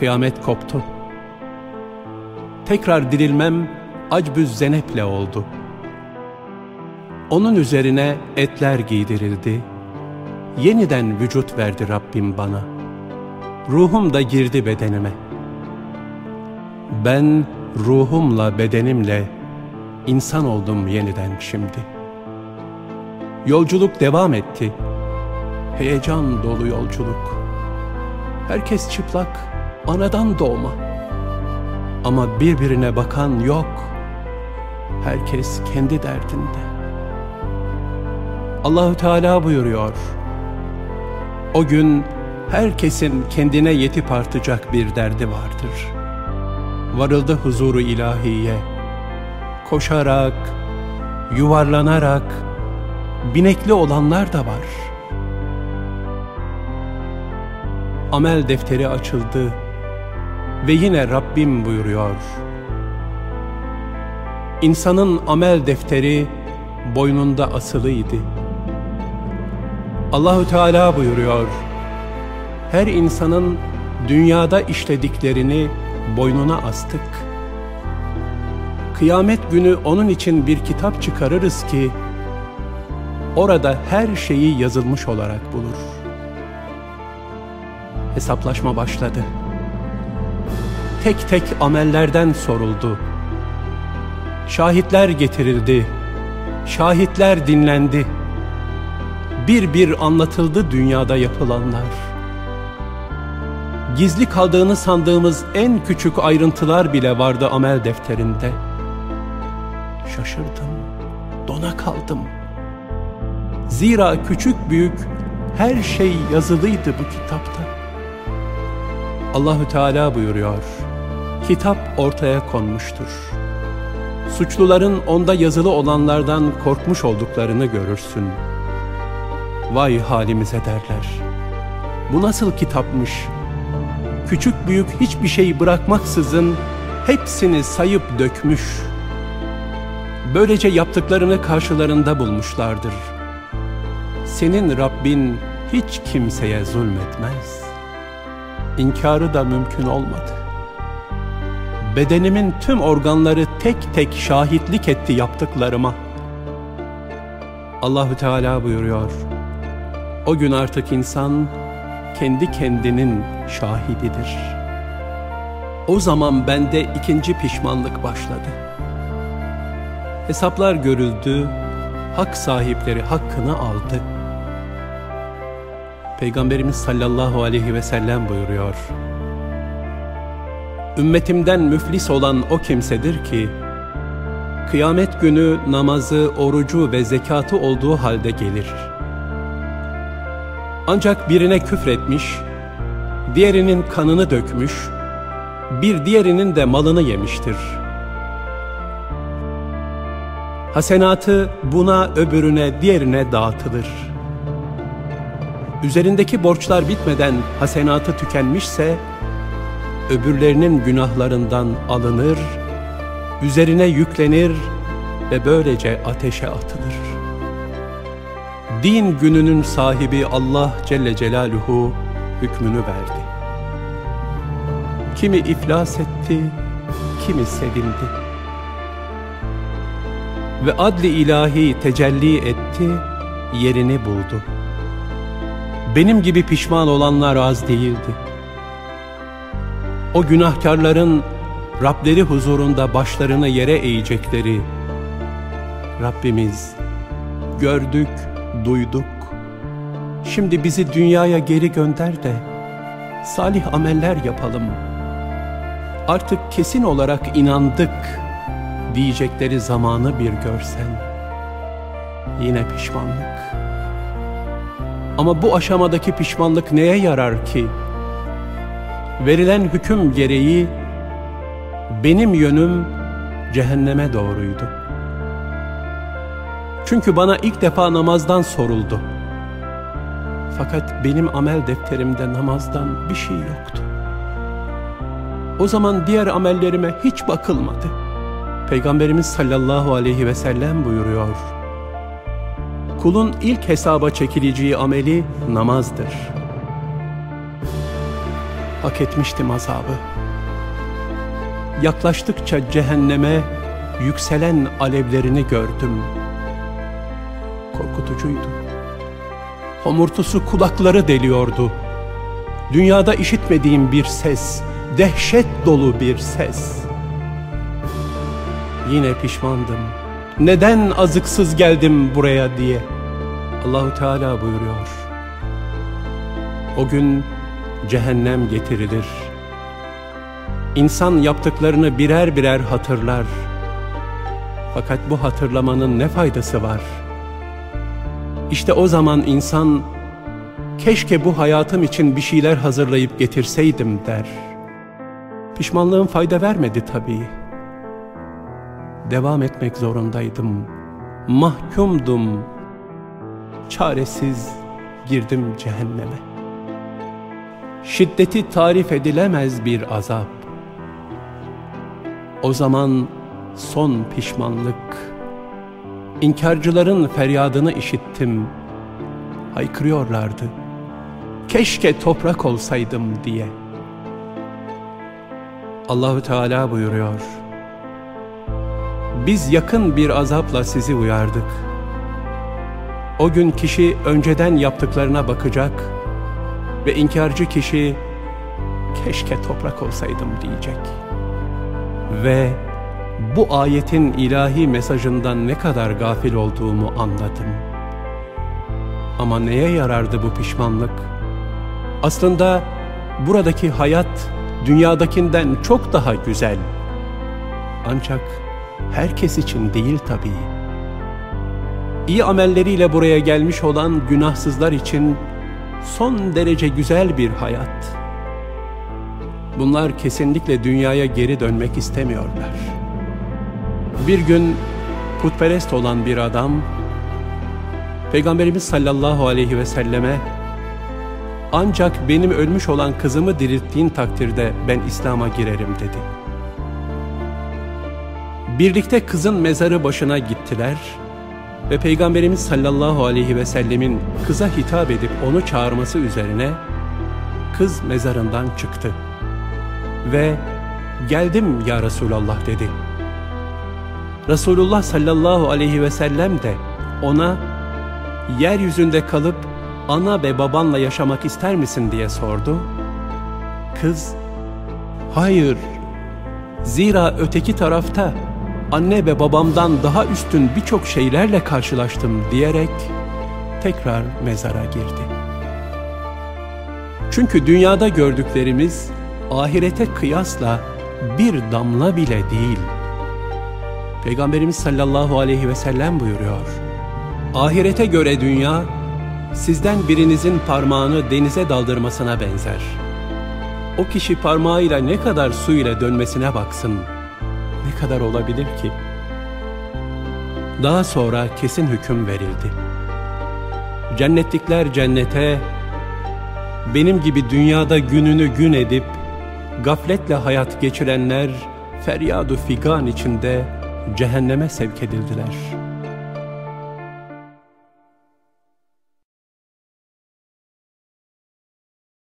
kıyamet koptu. Tekrar dirilmem acbüz zeneple oldu. Onun üzerine etler giydirildi. Yeniden vücut verdi Rabbim bana. Ruhum da girdi bedenime. Ben ruhumla bedenimle insan oldum yeniden şimdi. Yolculuk devam etti. Heyecan dolu yolculuk. Herkes çıplak, anadan doğma. Ama birbirine bakan yok. Herkes kendi derdinde. Allahü Teala buyuruyor. O gün herkesin kendine yetip artacak bir derdi vardır. Varıldı huzuru ilahiye. Koşarak, yuvarlanarak, binekli olanlar da var. Amel defteri açıldı ve yine Rabbim buyuruyor. İnsanın amel defteri boynunda asılıydı. Allahü Teala buyuruyor. Her insanın dünyada işlediklerini boynuna astık. Kıyamet günü onun için bir kitap çıkarırız ki orada her şeyi yazılmış olarak bulur. Hesaplaşma başladı. Tek tek amellerden soruldu. Şahitler getirildi. Şahitler dinlendi. Bir bir anlatıldı dünyada yapılanlar. Gizli kaldığını sandığımız en küçük ayrıntılar bile vardı amel defterinde. Şaşırdım, dona kaldım.'' Zira küçük büyük her şey yazılıydı bu kitapta. Allahü Teala buyuruyor. Kitap ortaya konmuştur. Suçluların onda yazılı olanlardan korkmuş olduklarını görürsün. Vay halimize derler. Bu nasıl kitapmış? Küçük büyük hiçbir şey bırakmaksızın hepsini sayıp dökmüş. Böylece yaptıklarını karşılarında bulmuşlardır.'' Senin Rabbin hiç kimseye zulmetmez. İnkarı da mümkün olmadı. Bedenimin tüm organları tek tek şahitlik etti yaptıklarıma. Allahü Teala buyuruyor. O gün artık insan kendi kendinin şahididir. O zaman bende ikinci pişmanlık başladı. Hesaplar görüldü, hak sahipleri hakkını aldı. Peygamberimiz sallallahu aleyhi ve sellem buyuruyor. Ümmetimden müflis olan o kimsedir ki, kıyamet günü namazı, orucu ve zekatı olduğu halde gelir. Ancak birine küfretmiş, diğerinin kanını dökmüş, bir diğerinin de malını yemiştir. Hasenatı buna, öbürüne, diğerine dağıtılır.'' üzerindeki borçlar bitmeden hasenatı tükenmişse, öbürlerinin günahlarından alınır, üzerine yüklenir ve böylece ateşe atılır. Din gününün sahibi Allah Celle Celaluhu hükmünü verdi. Kimi iflas etti, kimi sevindi. Ve adli ilahi tecelli etti, yerini buldu.'' benim gibi pişman olanlar az değildi. O günahkarların Rableri huzurunda başlarını yere eğecekleri, Rabbimiz gördük, duyduk, şimdi bizi dünyaya geri gönder de salih ameller yapalım. Artık kesin olarak inandık diyecekleri zamanı bir görsen, yine pişmanlık. Ama bu aşamadaki pişmanlık neye yarar ki? Verilen hüküm gereği benim yönüm cehenneme doğruydu. Çünkü bana ilk defa namazdan soruldu. Fakat benim amel defterimde namazdan bir şey yoktu. O zaman diğer amellerime hiç bakılmadı. Peygamberimiz sallallahu aleyhi ve sellem buyuruyor kulun ilk hesaba çekileceği ameli namazdır. Hak etmiştim azabı. Yaklaştıkça cehenneme yükselen alevlerini gördüm. Korkutucuydu. Homurtusu kulakları deliyordu. Dünyada işitmediğim bir ses, dehşet dolu bir ses. Yine pişmandım. Neden azıksız geldim buraya diye. Allahu Teala buyuruyor. O gün cehennem getirilir. İnsan yaptıklarını birer birer hatırlar. Fakat bu hatırlamanın ne faydası var? İşte o zaman insan keşke bu hayatım için bir şeyler hazırlayıp getirseydim der. Pişmanlığım fayda vermedi tabii. Devam etmek zorundaydım. Mahkumdum. Çaresiz girdim cehenneme. Şiddeti tarif edilemez bir azap. O zaman son pişmanlık. İnkarcıların feryadını işittim. Haykırıyorlardı. Keşke toprak olsaydım diye. Allahü Teala buyuruyor. Biz yakın bir azapla sizi uyardık. O gün kişi önceden yaptıklarına bakacak ve inkarcı kişi keşke toprak olsaydım diyecek. Ve bu ayetin ilahi mesajından ne kadar gafil olduğumu anladım. Ama neye yarardı bu pişmanlık? Aslında buradaki hayat dünyadakinden çok daha güzel. Ancak herkes için değil tabii. İyi amelleriyle buraya gelmiş olan günahsızlar için son derece güzel bir hayat. Bunlar kesinlikle dünyaya geri dönmek istemiyorlar. Bir gün putperest olan bir adam Peygamberimiz sallallahu aleyhi ve selleme ancak benim ölmüş olan kızımı dirilttiğin takdirde ben İslam'a girerim dedi. Birlikte kızın mezarı başına gittiler ve Peygamberimiz sallallahu aleyhi ve sellemin kıza hitap edip onu çağırması üzerine kız mezarından çıktı ve geldim ya Resulallah dedi. Resulullah sallallahu aleyhi ve sellem de ona yeryüzünde kalıp ana ve babanla yaşamak ister misin diye sordu. Kız, hayır, zira öteki tarafta anne ve babamdan daha üstün birçok şeylerle karşılaştım diyerek tekrar mezara girdi. Çünkü dünyada gördüklerimiz ahirete kıyasla bir damla bile değil. Peygamberimiz sallallahu aleyhi ve sellem buyuruyor. Ahirete göre dünya sizden birinizin parmağını denize daldırmasına benzer. O kişi parmağıyla ne kadar su ile dönmesine baksın. Ne kadar olabilir ki? Daha sonra kesin hüküm verildi. Cennetlikler cennete, benim gibi dünyada gününü gün edip, gafletle hayat geçirenler, feryadu figan içinde cehenneme sevk edildiler.''